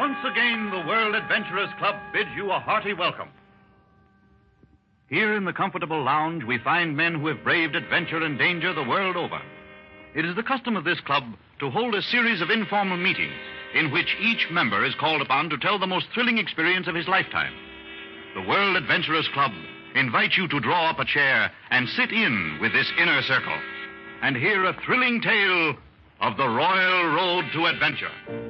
Once again, the World Adventurers Club bids you a hearty welcome. Here in the comfortable lounge, we find men who have braved adventure and danger the world over. It is the custom of this club to hold a series of informal meetings in which each member is called upon to tell the most thrilling experience of his lifetime. The World Adventurers Club invites you to draw up a chair and sit in with this inner circle and hear a thrilling tale of the Royal Road to Adventure.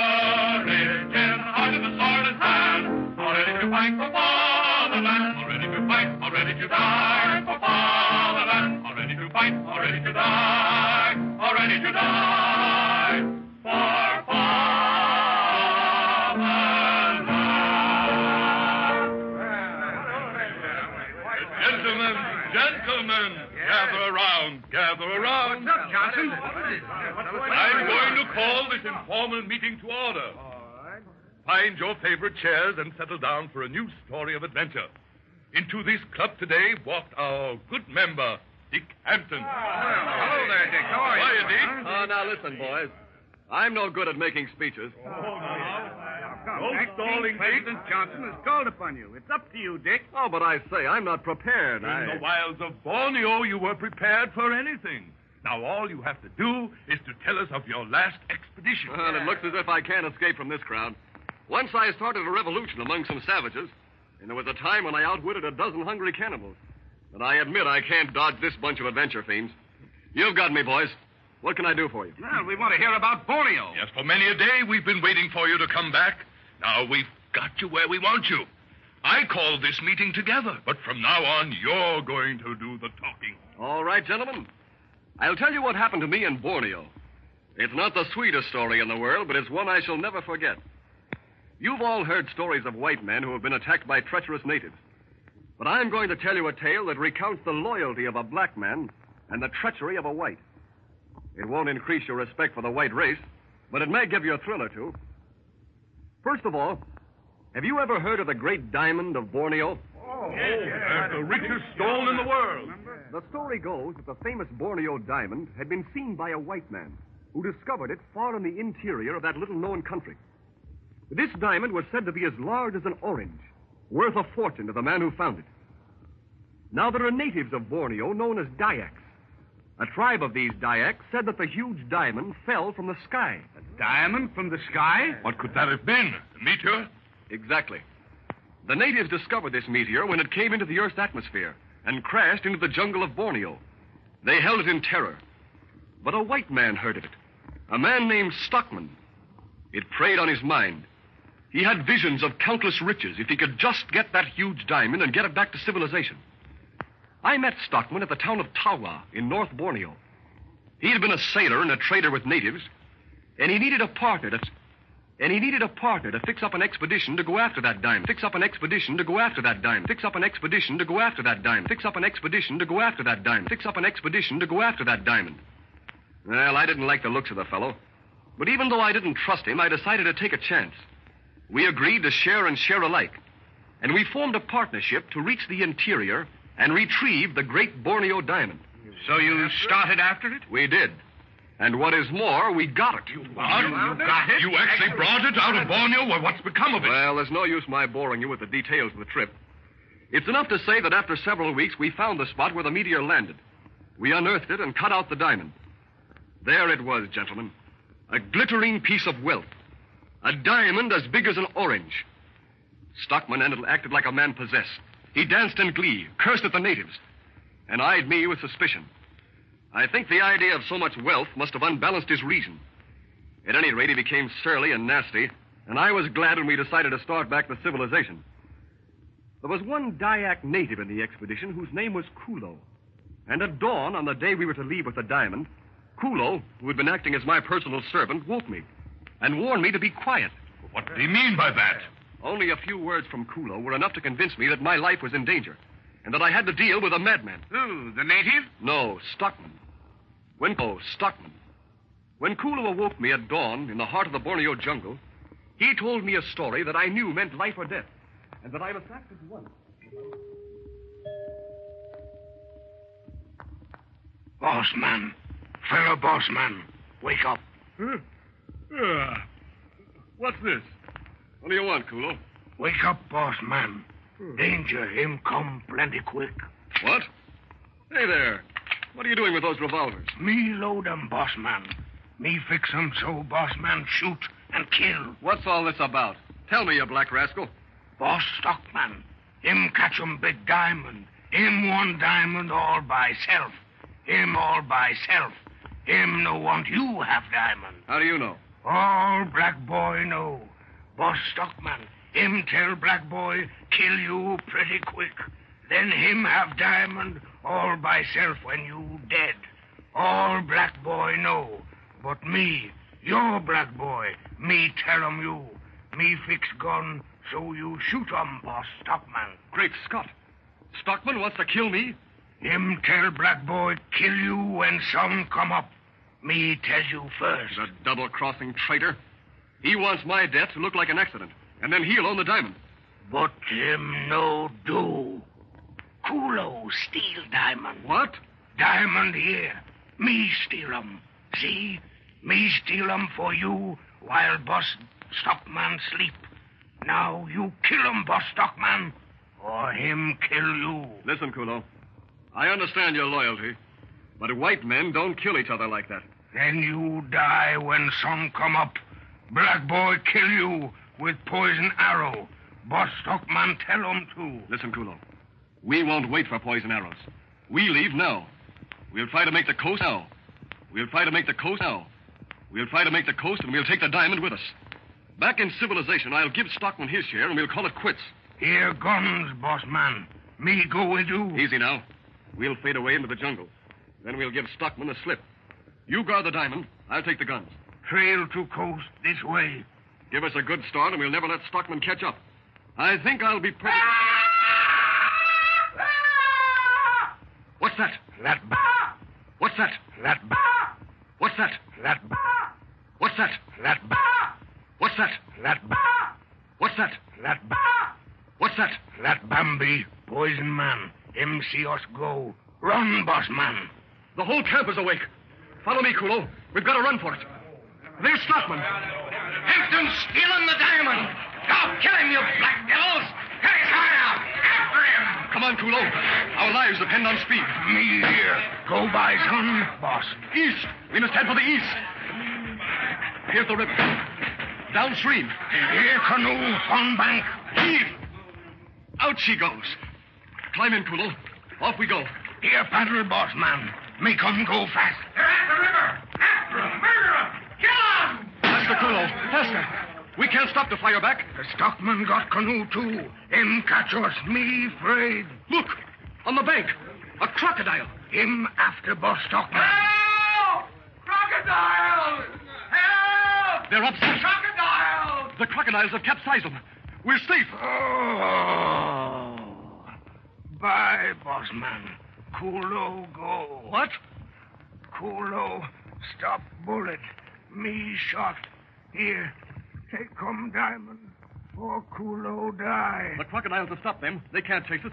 around, gather around. What's up, Johnson? I'm going to call this informal meeting to order. Find your favorite chairs and settle down for a new story of adventure. Into this club today walked our good member, Dick Hampton. Ah, hello there, Dick. How are you? Hiya, Dick. Oh, now listen, boys. I'm no good at making speeches. Oh, no stalling, Dick. President Johnson has called upon you. It's up to you, Dick. Oh, but I say, I'm not prepared. In I... the wilds of Borneo, you were prepared for anything. Now, all you have to do is to tell us of your last expedition. Well, it looks as if I can't escape from this crowd. Once I started a revolution among some savages, and there was a time when I outwitted a dozen hungry cannibals. But I admit I can't dodge this bunch of adventure fiends. You've got me, boys. What can I do for you? Well, we want to hear about Borneo. Yes, for many a day we've been waiting for you to come back. Now we've got you where we want you. I called this meeting together, but from now on, you're going to do the talking. All right, gentlemen. I'll tell you what happened to me in Borneo. It's not the sweetest story in the world, but it's one I shall never forget. You've all heard stories of white men who have been attacked by treacherous natives. But I'm going to tell you a tale that recounts the loyalty of a black man and the treachery of a white. It won't increase your respect for the white race, but it may give you a thrill or two. First of all, have you ever heard of the great diamond of Borneo? That's the richest stone in the world. The story goes that the famous Borneo diamond had been seen by a white man who discovered it far in the interior of that little known country. This diamond was said to be as large as an orange, worth a fortune to the man who found it. Now, there are natives of Borneo known as Dayaks. A tribe of these Dayaks said that the huge diamond fell from the sky. A diamond from the sky? What could that have been? A meteor? Exactly. The natives discovered this meteor when it came into the Earth's atmosphere and crashed into the jungle of Borneo. They held it in terror. But a white man heard of it. A man named Stockman. It preyed on his mind. He had visions of countless riches if he could just get that huge diamond and get it back to civilization. I met Stockman at the town of Tawa in North Borneo. He had been a sailor and a trader with natives, and he needed a partner to and he needed a partner to fix up an expedition to go after that diamond. Fix up an expedition to go after that diamond. Fix up an expedition to go after that diamond. Fix up an expedition to go after that diamond. Fix up an expedition to go after that diamond. Well, I didn't like the looks of the fellow. But even though I didn't trust him, I decided to take a chance. We agreed to share and share alike. And we formed a partnership to reach the interior and retrieve the great Borneo diamond. So you started after it? We did. And what is more, we got it. You got it? You actually brought it out of Borneo? Well, what's become of it? Well, there's no use my boring you with the details of the trip. It's enough to say that after several weeks, we found the spot where the meteor landed. We unearthed it and cut out the diamond. There it was, gentlemen. A glittering piece of wealth. A diamond as big as an orange. Stockman and it acted like a man possessed. He danced in glee, cursed at the natives, and eyed me with suspicion. I think the idea of so much wealth must have unbalanced his reason. At any rate, he became surly and nasty, and I was glad when we decided to start back to civilization. There was one Dyak native in the expedition whose name was Kulo. And at dawn, on the day we were to leave with the diamond, Kulo, who had been acting as my personal servant, woke me and warned me to be quiet. What do you mean by that? Only a few words from Kulo were enough to convince me that my life was in danger and that I had to deal with a madman. Who, the native? No, Stockman. When oh, Stockman. When Kulo awoke me at dawn in the heart of the Borneo jungle, he told me a story that I knew meant life or death, and that I must act at once. Boss man, fellow boss man, wake up. Huh? Uh, what's this? What do you want, Kulo? Wake up, boss man. Hmm. Danger him come plenty quick. What? Hey there. What are you doing with those revolvers? Me load 'em, boss man. Me fix 'em so boss man shoot and kill. What's all this about? Tell me, you black rascal. Boss Stockman, him catch 'em big diamond. Him one diamond all by self. Him all by self. Him no want you have diamond. How do you know? All black boy know. Boss Stockman, him tell black boy kill you pretty quick. Then him have diamond all by self when you dead. All black boy know. But me, your black boy, me tell 'em you. Me fix gun so you shoot 'em, boss Stockman. Great Scott. Stockman wants to kill me? Him tell black boy kill you when sun come up. Me tell you first. The double crossing traitor. He wants my death to look like an accident, and then he'll own the diamond. But him no do. Kulo steal diamond. What? Diamond here. Me steal 'em. See? Me steal 'em for you while Boss Stockman sleep. Now you kill 'em, Boss Stockman, or him kill you. Listen, Kulo. I understand your loyalty, but white men don't kill each other like that. Then you die when sun come up. Black boy kill you with poison arrow. Boss Stockman tell 'em to. Listen, Kulo. We won't wait for poison arrows. We leave now. We'll try to make the coast now. We'll try to make the coast now. We'll try to make the coast, and we'll take the diamond with us. Back in civilization, I'll give Stockman his share, and we'll call it quits. Here guns, boss man. Me go with you. Easy now. We'll fade away into the jungle. Then we'll give Stockman a slip. You guard the diamond. I'll take the guns. Trail to coast this way. Give us a good start, and we'll never let Stockman catch up. I think I'll be pretty. What's that? That What's that? that What's that? that What's that? that What's that? that What's that? that What's that? that Bambi poison man. Him see us go. Run, boss man. The whole camp is awake. Follow me, Kulo. We've got to run for it. There's Stockman. Hampton's stealing the diamond. Go kill him, you black devils. Get his heart out. After him. Come on, Kulo. Our lives depend on speed. Me here. Go by, son, boss. East. We must head for the east. Here's the river. Downstream. Here, canoe, on bank. Heave. Out she goes. Climb in, Kulo. Off we go. Here, paddle, boss man. Make 'em go fast. They're at the river. After 'em. Murder 'em. Kill 'em. Faster, Kulo. Faster. We can't stop to fire back. The stockman got canoe, too. Him catch us. Me afraid. Look. On the bank. A crocodile. Him after boss stockman. Help! Crocodiles! Help! They're upset. Crocodile! The crocodiles have capsized them. We're safe. Oh. Bye, boss man. Kulo go. What? Kulo, stop bullet. Me shot. Here, take come diamond. Or Kulo die. The crocodiles have stopped them. They can't chase us.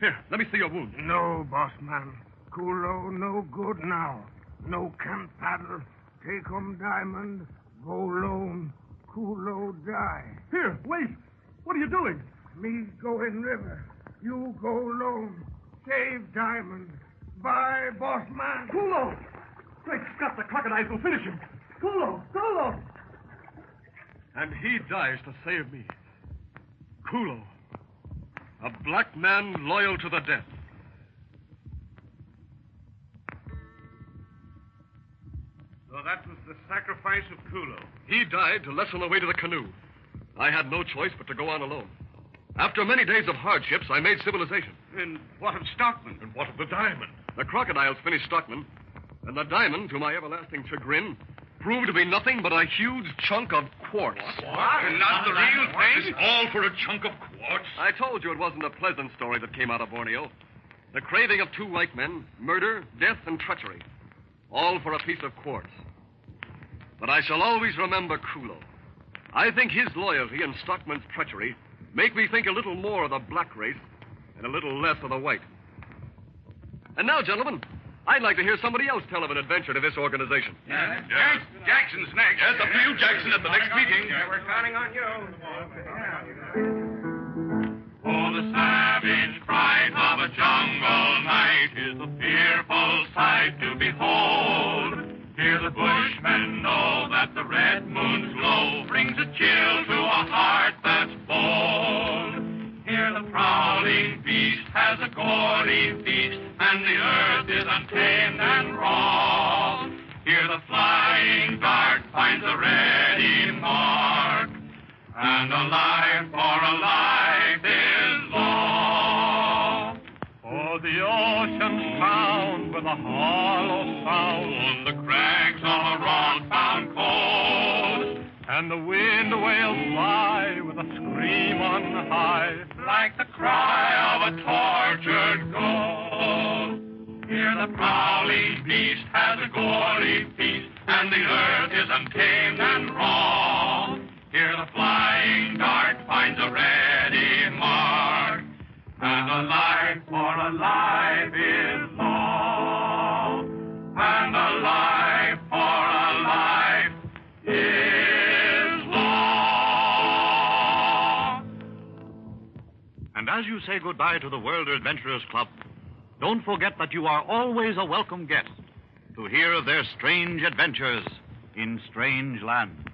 Here, let me see your wound. No, boss man. Kulo no good now. No can paddle. Take him diamond. Go lone. Kulo die. Here, wait. What are you doing? Me go in river. You go lone. Save diamond. Bye, boss man. Kulo! Great Scott, the crocodiles will finish him. Kulo! Kulo! And he dies to save me. Kulo. A black man loyal to the death. So that was the sacrifice of Kulo. He died to lessen the weight of the canoe. I had no choice but to go on alone. After many days of hardships, I made civilization. And what of Stockman? And what of the diamond? The crocodiles finished Stockman, and the diamond, to my everlasting chagrin, proved to be nothing but a huge chunk of quartz. And not the real thing? It's All for a chunk of quartz? I told you it wasn't a pleasant story that came out of Borneo. The craving of two white men, murder, death, and treachery. All for a piece of quartz. But I shall always remember Kulo. I think his loyalty and Stockman's treachery make me think a little more of the black race and a little less of the white. And now, gentlemen, I'd like to hear somebody else tell of an adventure to this organization. Yes. Jackson's next. Yes, up to you, Jackson, at the next meeting. we're counting on you. Oh, the savage fright of a jungle night is a fearful sight to behold. Here the bushmen know that the red moon's glow brings a chill to a heart that's bold. Here the prowling beast has a gory and a life for a life is law. Oh, the ocean sound with a hollow sound, On the crags of a rock-bound coast, and the wind wails by with a scream on high. like the cry of a tortured ghost. Here the prowling beast has a gory feast, and the earth is untamed you say goodbye to the World Adventurers Club, don't forget that you are always a welcome guest to hear of their strange adventures in strange lands.